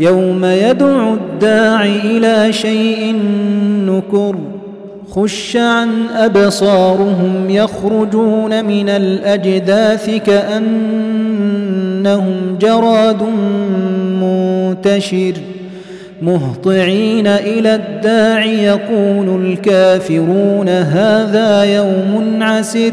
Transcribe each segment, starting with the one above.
يوم يدعو الداع إلى شيء نكر خش عن أبصارهم يخرجون من الأجداث كأنهم جراد منتشر. مهطعين إلى الداع يقول الكافرون هذا يوم عسر.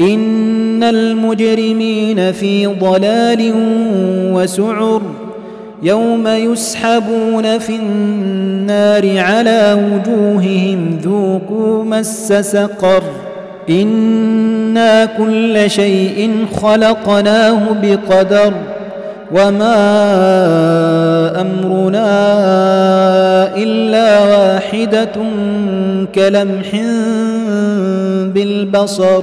إن المجرمين في ضلال وسعر يوم يسحبون في النار على وجوههم ذوقوا مس سقر إنا كل شيء خلقناه بقدر وما أمرنا إلا واحدة كلمح بالبصر